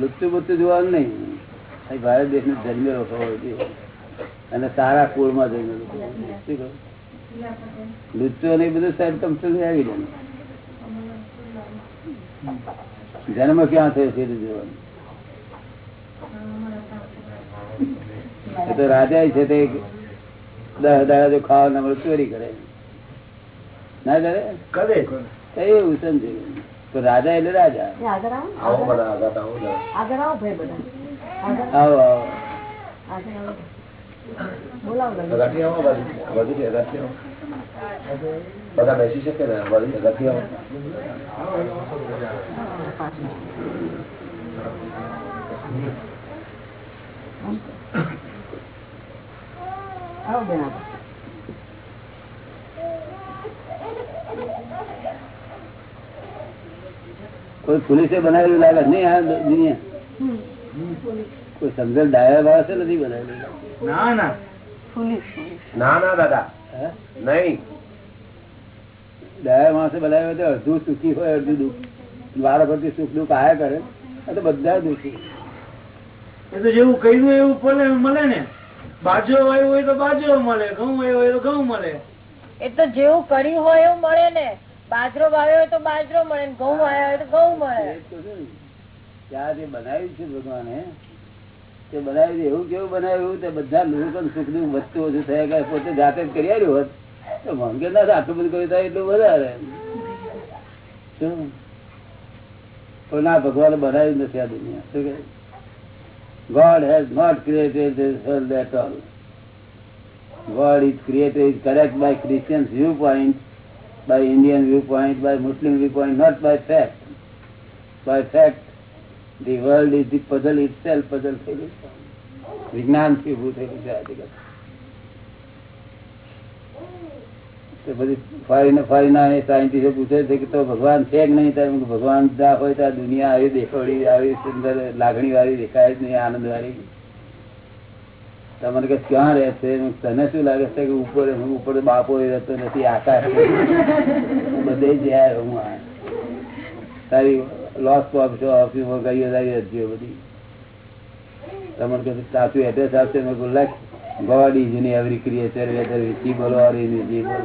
લુચ્ચું બુચ્ચું જોવાનું નહીં. અહીં ભારત દેશને જન્મેલો હોવો જોઈએ અને સારા કુળમાં જન્મેલો શું કહું? લુચ્ચું અને બધું સાહેબ તમને આવી જાય જન્મ ક્યાં થયો છે જોવાનું. એ તો રાજા છે તે દસ દાડા જો ખાવાના મળે ચોરી કરે. ના કરે? એવું સમજે તો રાજા એટલે રાજા. આગળ આવો. આવો બધા બેસી શકે ને? અગાથી આવો. આવો બેન કોઈ પોલીસે બનાવેલું લાગે નહીં આ દુનિયા કોઈ સમજણ ડાયર વાળા છે નથી બનાવેલું? ના ના. ના ના દાદા. નહીં. ડાયા માણસે બનાવ્યો તો અડધું સુખી હોય અડધું દુઃખ. વારા પરથી સુખ દુઃખ આયા કરે. આ તો બધા દુઃખી એ તો જેવું કહ્યું એવું ભલે મળે ને. બાજરો આવ્યું હોય તો બાજુ મળે ઘઉં વાયું હોય તો ઘઉં મળે. એ તો જેવું કર્યું હોય એવું મળે ને. બાજરો વાવ્યો તો બાજરો મળે ઘઉં વાવ્યો તો ઘઉં મળે. ત્યાં જે બનાવ્યું છે ભગવાને તે બનાવ્યું એવું કેવું બનાવ્યું? તે બધા લોકો સુખ દુઃખ વધતું ઓછું થયા ગયા પોતે જાતે કરી હોત. તો મંગે ના આટલું બધું કર્યું થાય એટલું વધારે. પણ ના ભગવાને બનાવ્યું નથી આ દુનિયા. શું કે God has not created this world at all. God is created correct by Christian viewpoint, by Indian viewpoint, by Muslim viewpoint, not by fact. By fact, the world is the puzzle itself, puzzle theory. છે. વિજ્ઞાનથી ઉભું થયેલું છે આ તો બધી ફરીને ફરીને સાયન્ટિસ્ટ પૂછે છે કે તો ભગવાન છે કે નહીં ત્યારે ભગવાન જ્યાં હોય ત્યાં દુનિયા આવી દેખાડી આવી સુંદર લાગણી વાળી દેખાય જ નહીં આનંદ વાળી તમને કે ક્યાં રહે છે મેં કીધું, તને શું લાગે છે કે ઉપર ઉપર બાપો રહેતો નથી આકાશ. બધે જાય હું તારી લોસ આપશો ઓફિસ ગાડીઓ તારી અરજીઓ બધી તમારે કહે સાચું એડ્રેસ આપશે મેં કહ્યું લખ God is creature every creature, whether visible or invisible.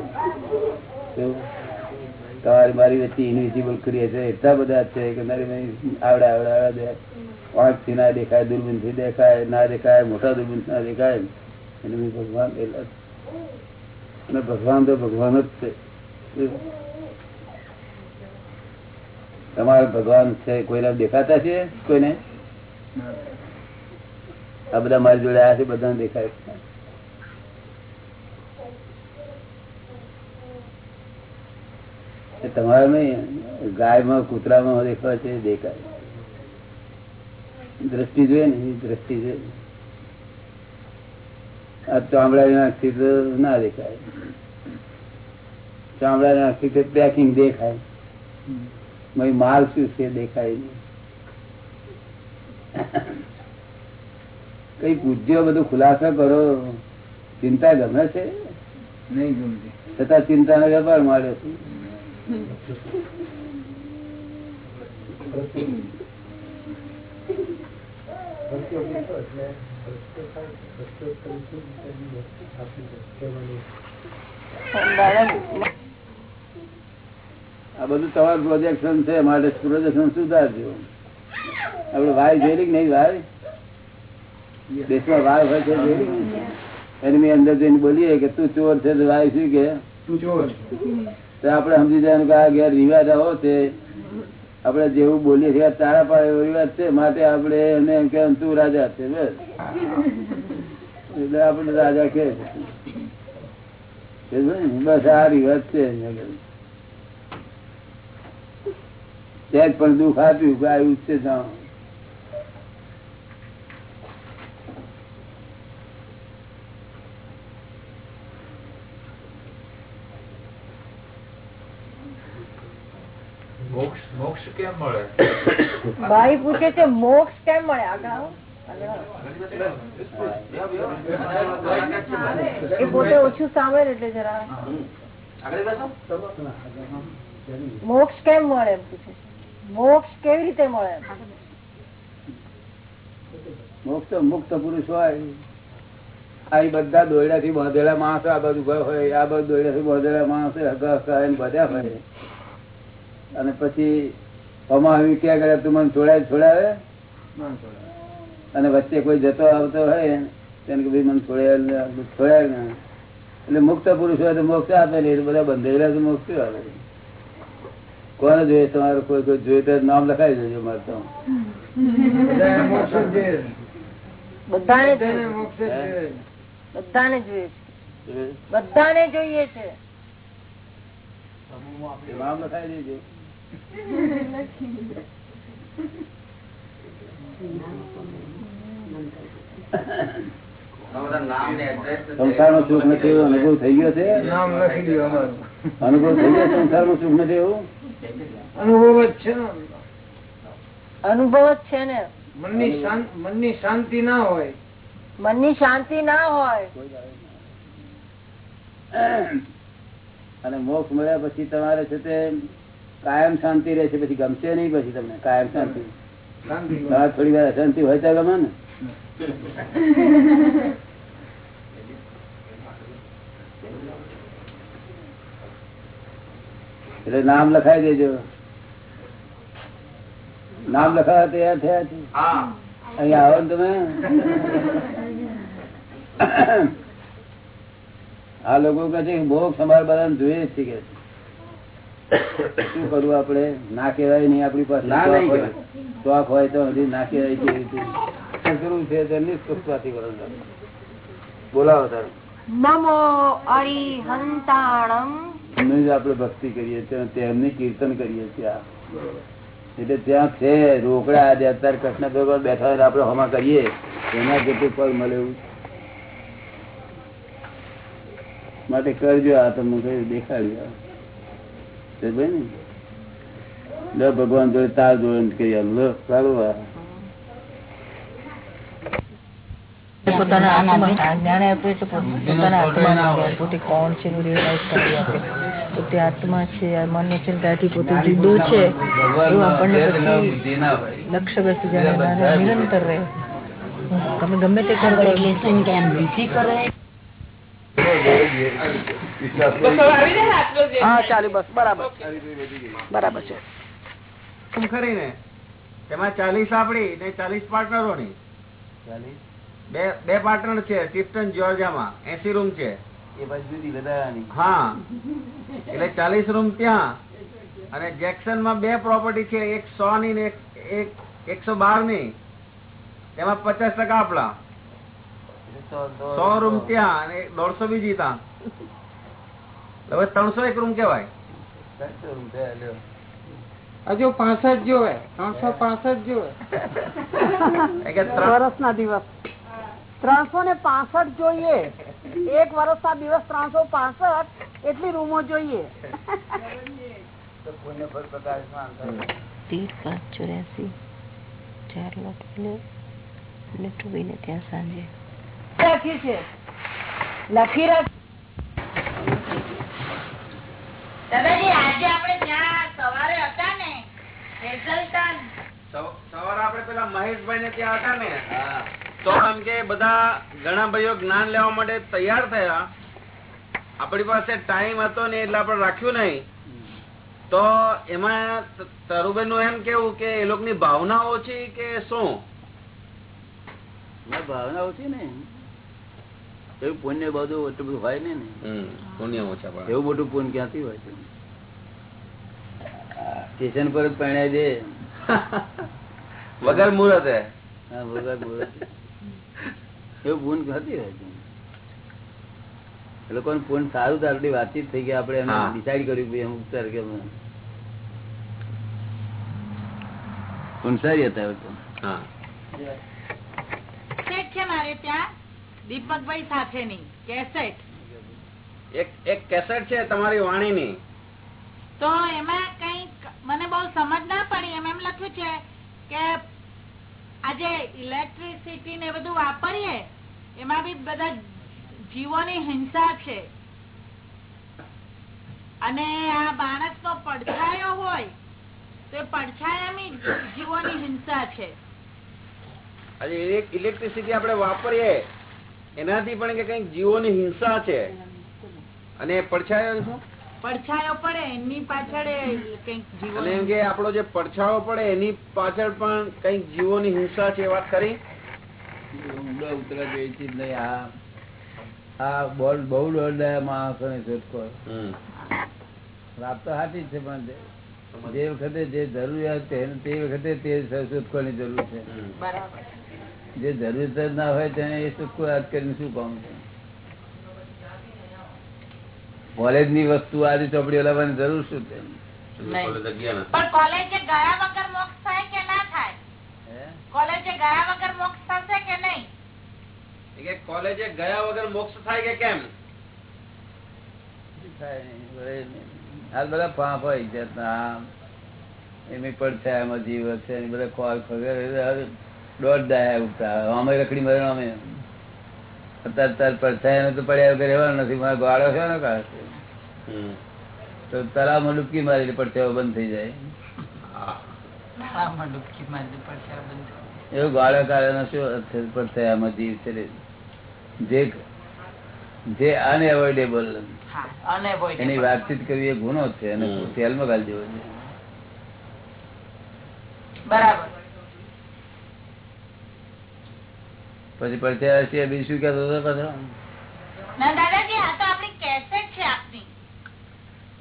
શું? તમારી મારી વચ્ચે ઇનવિઝિબલ ક્રિએચર એટલા બધા છે કે મારી મારી આવડે આવડે આવડે પાંચથી ના દેખાય દૂરબીનથી દેખાય, ના દેખાય, મોટા દુર્બીન ના દેખાય. એટલે ભગવાન અને ભગવાન તો ભગવાન જ છે? તમારા ભગવાન છે, કોઈને દેખાતા છે કોઈને? આ બધા મારી જોડે આ છે, બધાને દેખાય છે. એ તમારે નહીં ગાયમાં કૂતરામાં દેખાય છે દેખાય. દ્રષ્ટિ જોઈએ ને એ દ્રષ્ટિ જોઈએ. આ ચામડાની તો ના દેખાય. ચામડાના તો પેકિંગ દેખાય. માલ શું છે દેખાય નહીં. કઈ પૂજ્યો બધું ખુલાસો કરો ચિંતા ગમે છે? નહીં ગમતી. છતાં ચિંતા નો વેપાર માર્યો છે. આ બધું તમારું પ્રોજેક્શન છે માટે પ્રોજેક્શન સુધારજો. આપડે વાય જોઈ કે નહીં વાય? દેશમાં વાય હોય છે? એની મેં અંદર જઈને બોલીએ કે તું ચોર છે તો વાય શું કે? તું ચોર તો આપડે સમજી જવાનું કે આ ઘેર રિવાજ આવો છે. આપડે જેવું બોલીએ છીએ તારા પાડે એવો રિવાજ છે, માટે આપડે એને એમ કે તું રાજા છે, બસ. એટલે આપડે રાજા કે બસ આ રિવાજ છે ત્યાં પણ દુઃખ આપ્યું કે આવ્યું છે જાઓ મોક્ષ કેમ મળે? ભાઈ પૂછે છે મોક્ષ કેમ મળે? આગળ એ પોતે ઓછું સાંભળે એટલે જરા. મોક્ષ કેમ મળે એમ પૂછે મોક્ષ કેવી રીતે મળે મોક્ષ મુક્ત પુરુષ હોય. આ બધા દોયડા થી બાંધેલા માણસો આ બાજુ ઊભા હોય આ બાજુ દોયડા થી બાંધેલા માણસો હગા હગા બધા હોય. અને પછી ક્યાં તું મને છોડાય છોડાવે? અને વચ્ચે કોઈ જતો આવતો હોય તેને કે ભાઈ મને છોડાય છોડાય ને. એટલે મુક્ત પુરુષ હોય તો મોક્ષ આપે નહીં બધા બંધેલા તો મોક્ષ આપે? કોને જોઈએ? તમારે કોઈ કોઈ જોઈએ તો નામ લખાવી દેજો મારે તો. બધાને જોઈએ. બધાને જોઈએ. છે. બધાને જોઈએ છે. નામ લખાવી દેજો. સંસારનું સુખ નથી એવું અનુભવ થઈ ગયો છે? નામ લખી દો અમારું. અનુભવ થઈ ગયો સંસારનું સુખ નથી એવું? અનુભવ જ છે ને અનુભવ. જ છે ને. મનની મનની શાંતિ ના હોય. મનની શાંતિ ના હોય. અને મોક્ષ મળ્યા પછી તમારે છે તે કાયમ શાંતિ રહે છે પછી ગમશે નહીં પછી તમને. કાયમ શાંતિ. શાંતિ. તમારે થોડી વાર અશાંતિ હોય તો ગમે ને. એટલે નામ લખાઈ દેજો. નામ લખાવા તૈયાર થયા છે? અહીંયા આવો ને તમે. આ લોકો કહે છે કે મોક્ષ અમારે બધાને જોઈએ જ છે કે શું કરવું આપડે ના કેવાય નહીં આપડી પાસે ના નહીં શોખ હોય. તો હજી ના કેવાય કેવી રીતે. કરવું છે સુખવાથી કરો. બોલાવો સર નમો અરિહંતાણમ. એમની જ આપણે ભક્તિ કરીએ છીએ અને તેમની કીર્તન કરીએ છીએ એટલે ત્યાં છે રોકડા આજે અત્યારે કૃષ્ણ ભગવાન બેઠા હોય આપણે હમા કરીએ. એના જેટલું ફળ મળે એવું. માટે કરજો આ તમને દેખાડ્યું ને? ભગવાન જોડે તાર જોડે કહી લો સારું. પોતાના આત્મા છે પોતાના કોણ છે એનું રિયલાઇઝ કરી આપે. પોતે આત્મા છે મન છે ત્યાંથી પોતે જુદો છે. એવું આપણને પછી લક્ષ્ય નિરંતર રહે. તમે ગમે તે કરો. કરે? હા ચાલુ બસ બરાબર. બરાબર છે. ખરી ને તેમાં ચાલીસ આપડી ને ચાલીસ પાર્ટનરો ની બે બે પાર્ટનર છે ટિસ્ટન જોર્જામાં એસી રૂમ છે. એ બાજુ વધારાની. હા. એટલે ચાલીસ રૂમ ત્યાં અને જેક્સનમાં બે પ્રોપર્ટી છે એક સો ની ને એક- એક એકસો બારની એમાં પચાસ ટકા આપડા સો રૂમ ત્યાં અને દોઢસો બીજી ત્યાં હવે ત્રણસો એક રૂમ કેવાય હજુ પાસઠ જોવે ત્રણસો પાસઠ જોવે વર્ષ ના દિવસ. ત્રણસો ને પાસઠ જોઈએ. એક વર્ષ ના દિવસ ત્રણસો પાસઠ એટલી રૂમો જોઈએ. ત્રીસ પાંચ ચોર્યાસી ચાર લાખ એટલે નેટુબીને ત્યાં સાંજે. રાખી છે? લખી રાખ. દાદાજી આજે આપણે ત્યાં સવારે હતા ને? સવારે આપણે પેલા મહેશભાઈ ને ત્યાં હતા ને? તો એમ કે બધા ઘણા ભાઈઓ જ્ઞાન લેવા માટે તૈયાર થયા. આપણી પાસે ટાઈમ હતો ને એટલે આપણે રાખ્યું નહીં. તો એમાં તરુબેનનું એમ કેવું કે એ લોકોની ભાવના ઓછી કે શું? ના, ભાવના ઓછી ને એવું પુણ્ય બધું એટલું બધું હોય ને પુણ્ય ઓછા પણ એવું મોટું પુણ્ય ક્યાંથી હોય છે? સ્ટેશન પર જ પરણાય દે. વગર મુહૂર્ત. હા, વગર મુહૂર્ત. એવું પુણ્ય ક્યાંથી હોય છે? એ લોકોને પુણ્ય સારું તારી વાતચીત થઈ ગઈ આપણે એમ ડિસાઈડ કર્યું ભાઈ અમુક કે અમે સારી હતા એ હા. છે મારે ત્યાં. દીપકભાઈ સાથેની કેસેટ. એક એક કેસેટ છે તમારી વાણીની. તો એમાં કઈ મને બહુ સમજ ના પડી એમ એમ લખ્યું છે કે આજે ઇલેક્ટ્રિસિટી ને બધું વાપરીએ એમાં બી બધા જીવોની હિંસા છે. અને આ માણસ નો પડછાયો હોય તો પડછાયામાં જીવોની હિંસા છે. ઇલેક્ટ્રિસિટી આપણે વાપરીએ એનાથી પણ કે કંઈક જીવોની હિંસા છે અને પડછાયો શું પડછાયો પડે એની પાછળ એ કંઈક જીવો અને એમ કે આપણો જે પડછાયો પડે એની પાછળ પણ કંઈક જીવોની હિંસા છે વાત ખરી ઊંડો ઉતરવા જેવી ચીજ નહીં આ આ બોલ બહુ દોડદાય માણસોને શોધખોળ વાત તો સાચી જ છે પણ જે વખતે જે જરૂરિયાત તે વખતે તે શોધખોળની જરૂર છે બરાબર જે જરૂર જ ના હોય તેને એ શોધખોળ કરીને શું કામ છે? કોલેજની વસ્તુ આજે ચોપડીઓ લાવવાની જરૂર શું છે? પણ કોલેજે ગયા વગર મોક્ષ થાય કે ના થાય? કોલેજે ગયા વગર મોક્ષ થશે કે નહીં? એ કે કોલેજે ગયા વગર મોક્ષ થાય કે કેમ? થાય નહીં, વળે બધા પાપ હોય આમ એમની પડછાયામાં જીવ છે બધા ખોલ ખોળ દોઢ દાયા ઉગતા અમે રખડી મરે અમે અત્યારે તાર પડછાયા તો પડ્યા વગર રહેવાનું નથી. મારા ગાળો છે ને કાઢે તો તળાવમાં ડૂબકી મારી પડછાયો બંધ થઈ જાય. એવું ગાળો કાઢવાનો શું પડછાયામાં જીવ છે. જે જે અનએવોઇડેબલ એની વાતચીત કરવી એ ગુનો જ છે. અને તેલમાં ગાળી દેવો છે બરાબર. પછી પડછાયા છે બીજું શું કહેતો હતો પાછો? ના દાદાજી આ તો આપણી કેસેટ છે આપની.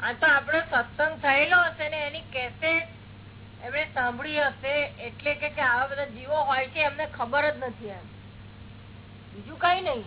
આ તો આપણો સત્સંગ થયેલો હશે ને એની કેસેટ એમણે સાંભળી હશે એટલે કે કે આવા બધા જીવો હોય છે એમને ખબર જ નથી એમ. બીજું કઈ નહીં.